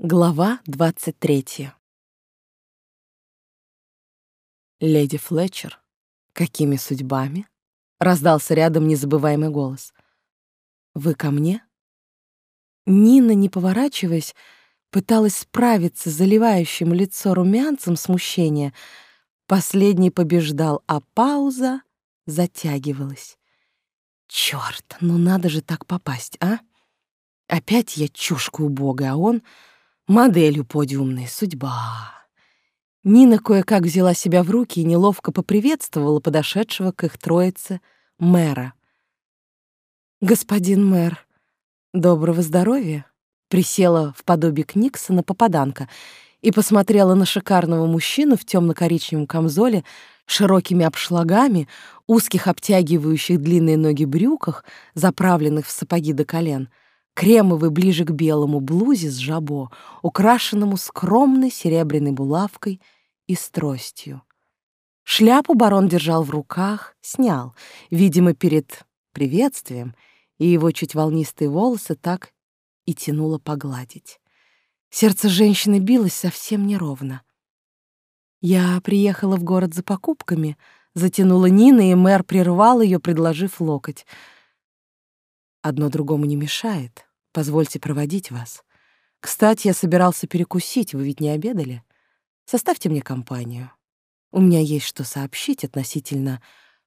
Глава 23 «Леди Флетчер, какими судьбами?» — раздался рядом незабываемый голос. «Вы ко мне?» Нина, не поворачиваясь, пыталась справиться с заливающим лицо румянцем смущения. Последний побеждал, а пауза затягивалась. «Чёрт, ну надо же так попасть, а? Опять я чушка убогая, а он...» Моделью подиумной судьба. Нина кое-как взяла себя в руки и неловко поприветствовала подошедшего к их троице мэра. «Господин мэр, доброго здоровья!» Присела в подобие Никсона попаданка и посмотрела на шикарного мужчину в темно-коричневом камзоле, широкими обшлагами, узких обтягивающих длинные ноги брюках, заправленных в сапоги до колен — кремовый ближе к белому блузе с жабо, украшенному скромной серебряной булавкой и с тростью. Шляпу барон держал в руках, снял, видимо, перед приветствием, и его чуть волнистые волосы так и тянуло погладить. Сердце женщины билось совсем неровно. «Я приехала в город за покупками», — затянула Нина, и мэр прервал ее, предложив локоть. «Одно другому не мешает. Позвольте проводить вас. Кстати, я собирался перекусить, вы ведь не обедали? Составьте мне компанию. У меня есть что сообщить относительно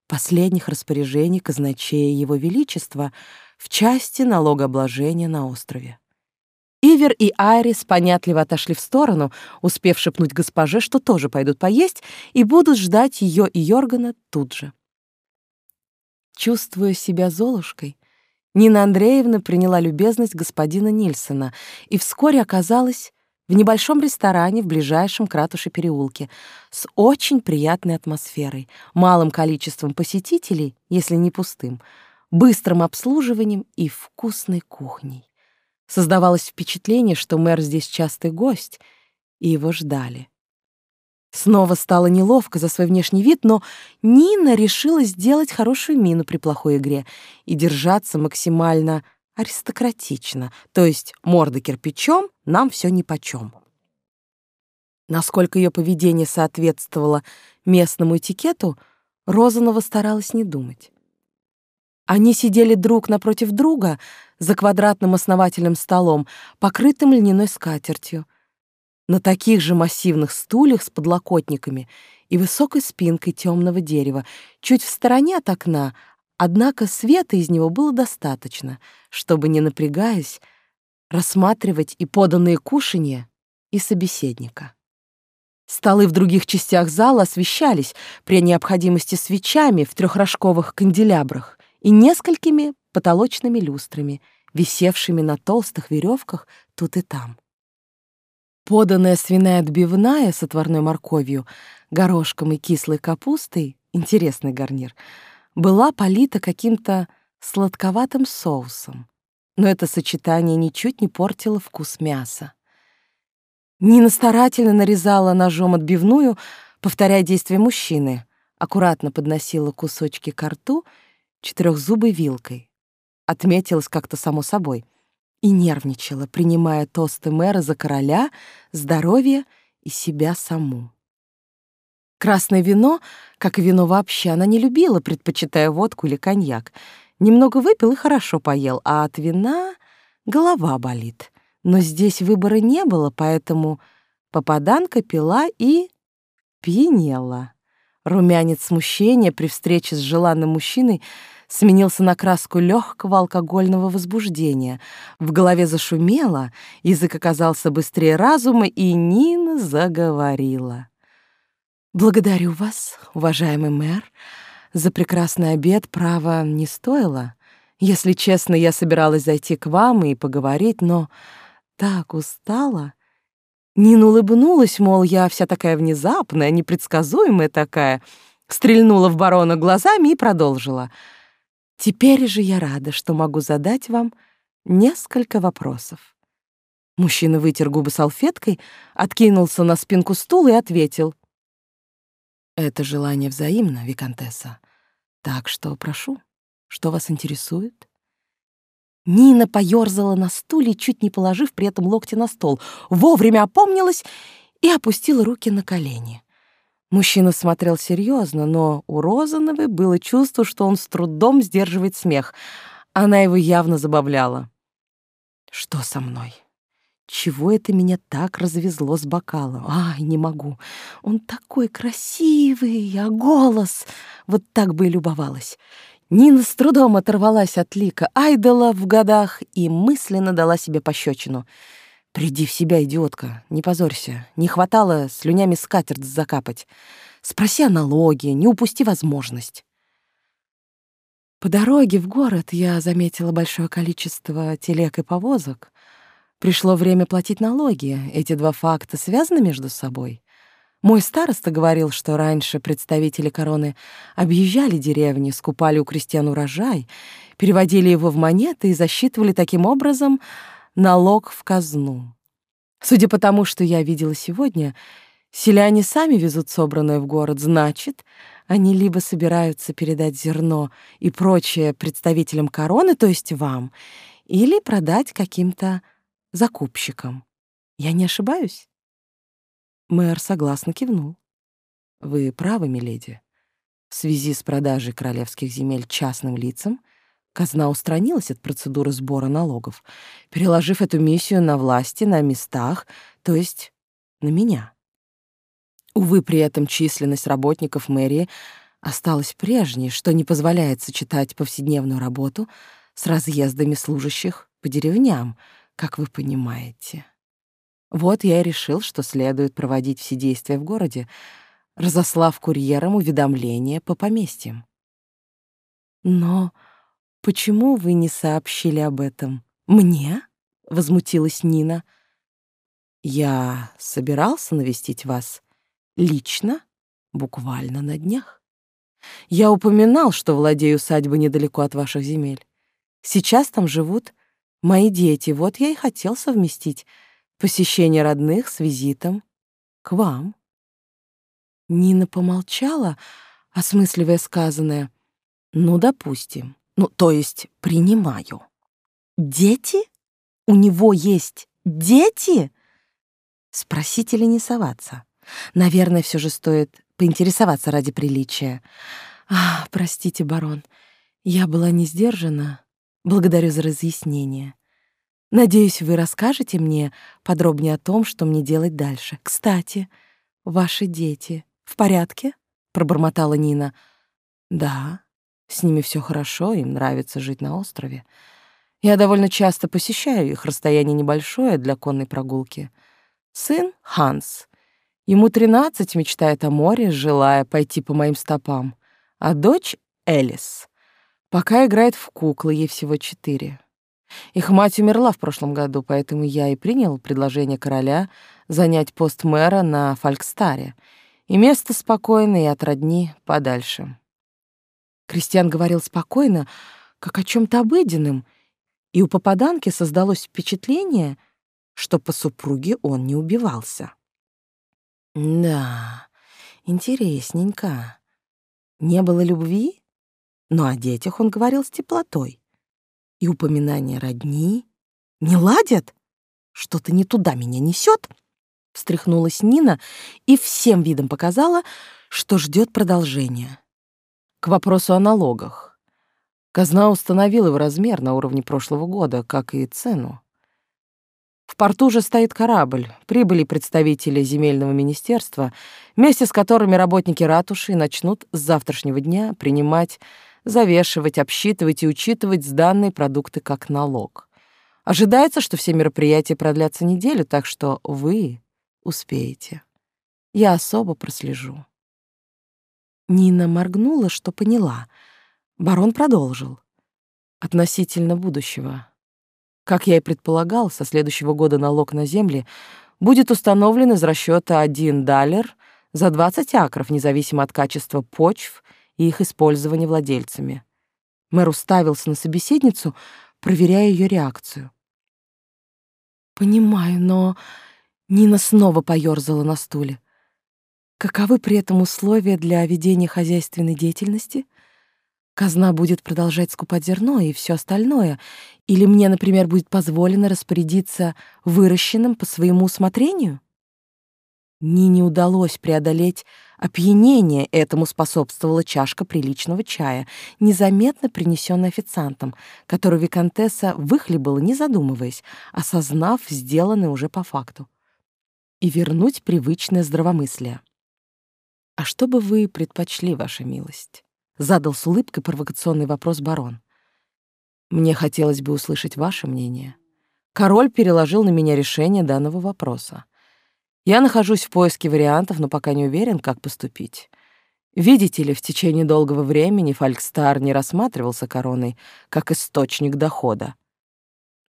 последних распоряжений казначея Его Величества в части налогообложения на острове. Ивер и Айрис понятливо отошли в сторону, успев шепнуть госпоже, что тоже пойдут поесть и будут ждать ее и Йоргана тут же. Чувствуя себя Золушкой, Нина Андреевна приняла любезность господина Нильсона и вскоре оказалась в небольшом ресторане в ближайшем к ратуше переулке с очень приятной атмосферой, малым количеством посетителей, если не пустым, быстрым обслуживанием и вкусной кухней. Создавалось впечатление, что мэр здесь частый гость, и его ждали. Снова стало неловко за свой внешний вид, но Нина решила сделать хорошую мину при плохой игре и держаться максимально аристократично, то есть морда кирпичом, нам все нипочем. Насколько ее поведение соответствовало местному этикету, Розанова старалась не думать. Они сидели друг напротив друга за квадратным основательным столом, покрытым льняной скатертью, на таких же массивных стульях с подлокотниками и высокой спинкой темного дерева, чуть в стороне от окна, однако света из него было достаточно, чтобы, не напрягаясь, рассматривать и поданные кушанья, и собеседника. Столы в других частях зала освещались при необходимости свечами в трехрожковых канделябрах и несколькими потолочными люстрами, висевшими на толстых веревках тут и там. Поданная свиная отбивная с отварной морковью, горошком и кислой капустой, интересный гарнир, была полита каким-то сладковатым соусом. Но это сочетание ничуть не портило вкус мяса. Нина старательно нарезала ножом отбивную, повторяя действия мужчины, аккуратно подносила кусочки к рту четырехзубой вилкой. Отметилось как-то само собой и нервничала, принимая тосты мэра за короля, здоровье и себя саму. Красное вино, как и вино вообще, она не любила, предпочитая водку или коньяк. Немного выпил и хорошо поел, а от вина голова болит. Но здесь выбора не было, поэтому попаданка пила и пьянела. Румянец смущения при встрече с желанным мужчиной — сменился на краску легкого алкогольного возбуждения. В голове зашумело, язык оказался быстрее разума, и Нина заговорила. «Благодарю вас, уважаемый мэр. За прекрасный обед право не стоило. Если честно, я собиралась зайти к вам и поговорить, но так устала». Нина улыбнулась, мол, я вся такая внезапная, непредсказуемая такая, стрельнула в барона глазами и продолжила — Теперь же я рада, что могу задать вам несколько вопросов. Мужчина вытер губы салфеткой, откинулся на спинку стула и ответил. «Это желание взаимно, Викантесса. Так что прошу, что вас интересует?» Нина поёрзала на стуле, чуть не положив при этом локти на стол, вовремя опомнилась и опустила руки на колени. Мужчина смотрел серьезно, но у Розановой было чувство, что он с трудом сдерживает смех. Она его явно забавляла. «Что со мной? Чего это меня так развезло с бокала? Ай, не могу. Он такой красивый, а голос... Вот так бы и любовалась. Нина с трудом оторвалась от лика айдола в годах и мысленно дала себе пощечину. «Приди в себя, идиотка, не позорься. Не хватало слюнями скатерть закапать. Спроси о налоге, не упусти возможность». По дороге в город я заметила большое количество телег и повозок. Пришло время платить налоги. Эти два факта связаны между собой. Мой староста говорил, что раньше представители короны объезжали деревни, скупали у крестьян урожай, переводили его в монеты и засчитывали таким образом налог в казну. Судя по тому, что я видела сегодня, селяне сами везут собранное в город, значит, они либо собираются передать зерно и прочее представителям короны, то есть вам, или продать каким-то закупщикам. Я не ошибаюсь? Мэр согласно кивнул. Вы правы, миледи. В связи с продажей королевских земель частным лицам казна устранилась от процедуры сбора налогов, переложив эту миссию на власти на местах, то есть на меня. Увы, при этом численность работников мэрии осталась прежней, что не позволяет сочетать повседневную работу с разъездами служащих по деревням, как вы понимаете. Вот я и решил, что следует проводить все действия в городе, разослав курьерам уведомления по поместьям. Но почему вы не сообщили об этом мне? возмутилась Нина. Я собирался навестить вас лично, буквально на днях. Я упоминал, что владею усадьбой недалеко от ваших земель. Сейчас там живут мои дети, вот я и хотел совместить посещение родных с визитом к вам. Нина помолчала, осмысливая сказанное. Ну, допустим. Ну, то есть принимаю. Дети? У него есть дети? Спросить или не соваться? Наверное, все же стоит поинтересоваться ради приличия. А, простите, барон, я была не сдержана. Благодарю за разъяснение. Надеюсь, вы расскажете мне подробнее о том, что мне делать дальше. Кстати, ваши дети в порядке? пробормотала Нина. Да, с ними все хорошо, им нравится жить на острове. Я довольно часто посещаю их, расстояние небольшое для конной прогулки. Сын Ханс. Ему тринадцать, мечтает о море, желая пойти по моим стопам. А дочь Элис пока играет в куклы, ей всего четыре. Их мать умерла в прошлом году, поэтому я и принял предложение короля занять пост мэра на Фалькстаре, и место спокойное и от родни подальше. Кристиан говорил спокойно, как о чем то обыденном, и у попаданки создалось впечатление, что по супруге он не убивался. Да, интересненько. Не было любви, но о детях он говорил с теплотой и упоминание родни не ладят? Что-то не туда меня несет. Встряхнулась Нина и всем видом показала, что ждет продолжения. К вопросу о налогах. Казна установила его размер на уровне прошлого года, как и цену. В порту уже стоит корабль. Прибыли представители земельного министерства, вместе с которыми работники ратуши начнут с завтрашнего дня принимать завешивать, обсчитывать и учитывать сданные продукты как налог. Ожидается, что все мероприятия продлятся неделю, так что вы успеете. Я особо прослежу. Нина моргнула, что поняла. Барон продолжил. Относительно будущего. Как я и предполагал, со следующего года налог на земли будет установлен из расчета 1 далер за 20 акров, независимо от качества почв и их использование владельцами. Мэр уставился на собеседницу, проверяя ее реакцию. «Понимаю, но...» Нина снова поёрзала на стуле. «Каковы при этом условия для ведения хозяйственной деятельности?» Казна будет продолжать скупать зерно и все остальное, или мне, например, будет позволено распорядиться выращенным по своему усмотрению? Нине удалось преодолеть опьянение, этому способствовала чашка приличного чая, незаметно принесенная официантом, которую виконтесса выхлебала, не задумываясь, осознав сделанное уже по факту, и вернуть привычное здравомыслие. «А что бы вы предпочли, ваша милость?» — задал с улыбкой провокационный вопрос барон. «Мне хотелось бы услышать ваше мнение». Король переложил на меня решение данного вопроса. Я нахожусь в поиске вариантов, но пока не уверен, как поступить. Видите ли, в течение долгого времени Фалькстар не рассматривался короной как источник дохода.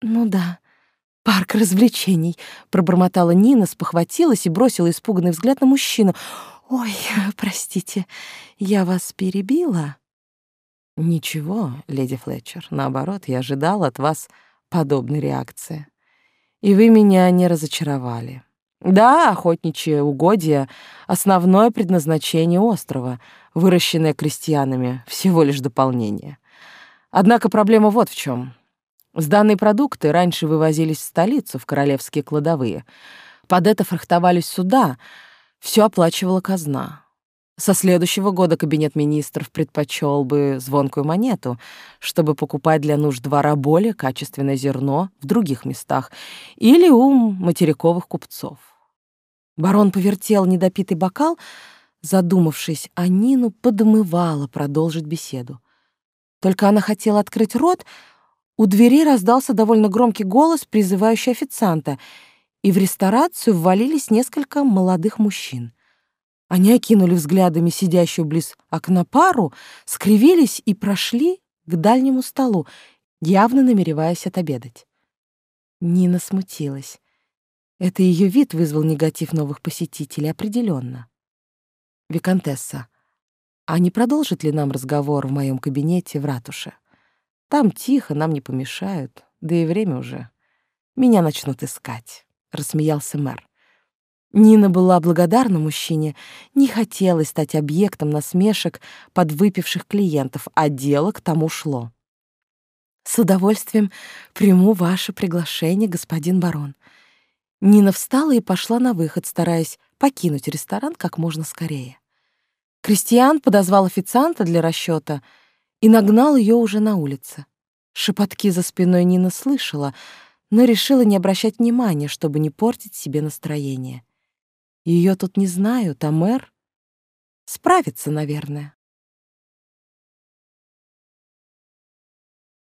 «Ну да, парк развлечений», — пробормотала Нина, спохватилась и бросила испуганный взгляд на мужчину. «Ой, простите, я вас перебила?» «Ничего, леди Флетчер, наоборот, я ожидала от вас подобной реакции. И вы меня не разочаровали». Да, охотничье угодья — основное предназначение острова, выращенное крестьянами, всего лишь дополнение. Однако проблема вот в чем. Сданные продукты раньше вывозились в столицу, в королевские кладовые. Под это фрахтовались суда, все оплачивала казна. Со следующего года кабинет министров предпочел бы звонкую монету, чтобы покупать для нужд двора более качественное зерно в других местах или у материковых купцов. Барон повертел недопитый бокал, задумавшись, а Нину подмывала продолжить беседу. Только она хотела открыть рот, у двери раздался довольно громкий голос, призывающий официанта, и в ресторацию ввалились несколько молодых мужчин. Они окинули взглядами сидящую близ окна пару, скривились и прошли к дальнему столу, явно намереваясь отобедать. Нина смутилась. Это ее вид вызвал негатив новых посетителей, определенно. Викантесса, а не продолжит ли нам разговор в моем кабинете в ратуше? Там тихо, нам не помешают, да и время уже. Меня начнут искать, — рассмеялся мэр. Нина была благодарна мужчине, не хотела стать объектом насмешек подвыпивших клиентов, а дело к тому шло. «С удовольствием приму ваше приглашение, господин барон. Нина встала и пошла на выход, стараясь покинуть ресторан как можно скорее. Кристиан подозвал официанта для расчета и нагнал ее уже на улице. Шепотки за спиной Нина слышала, но решила не обращать внимания, чтобы не портить себе настроение. Ее тут не знают, а мэр справится, наверное.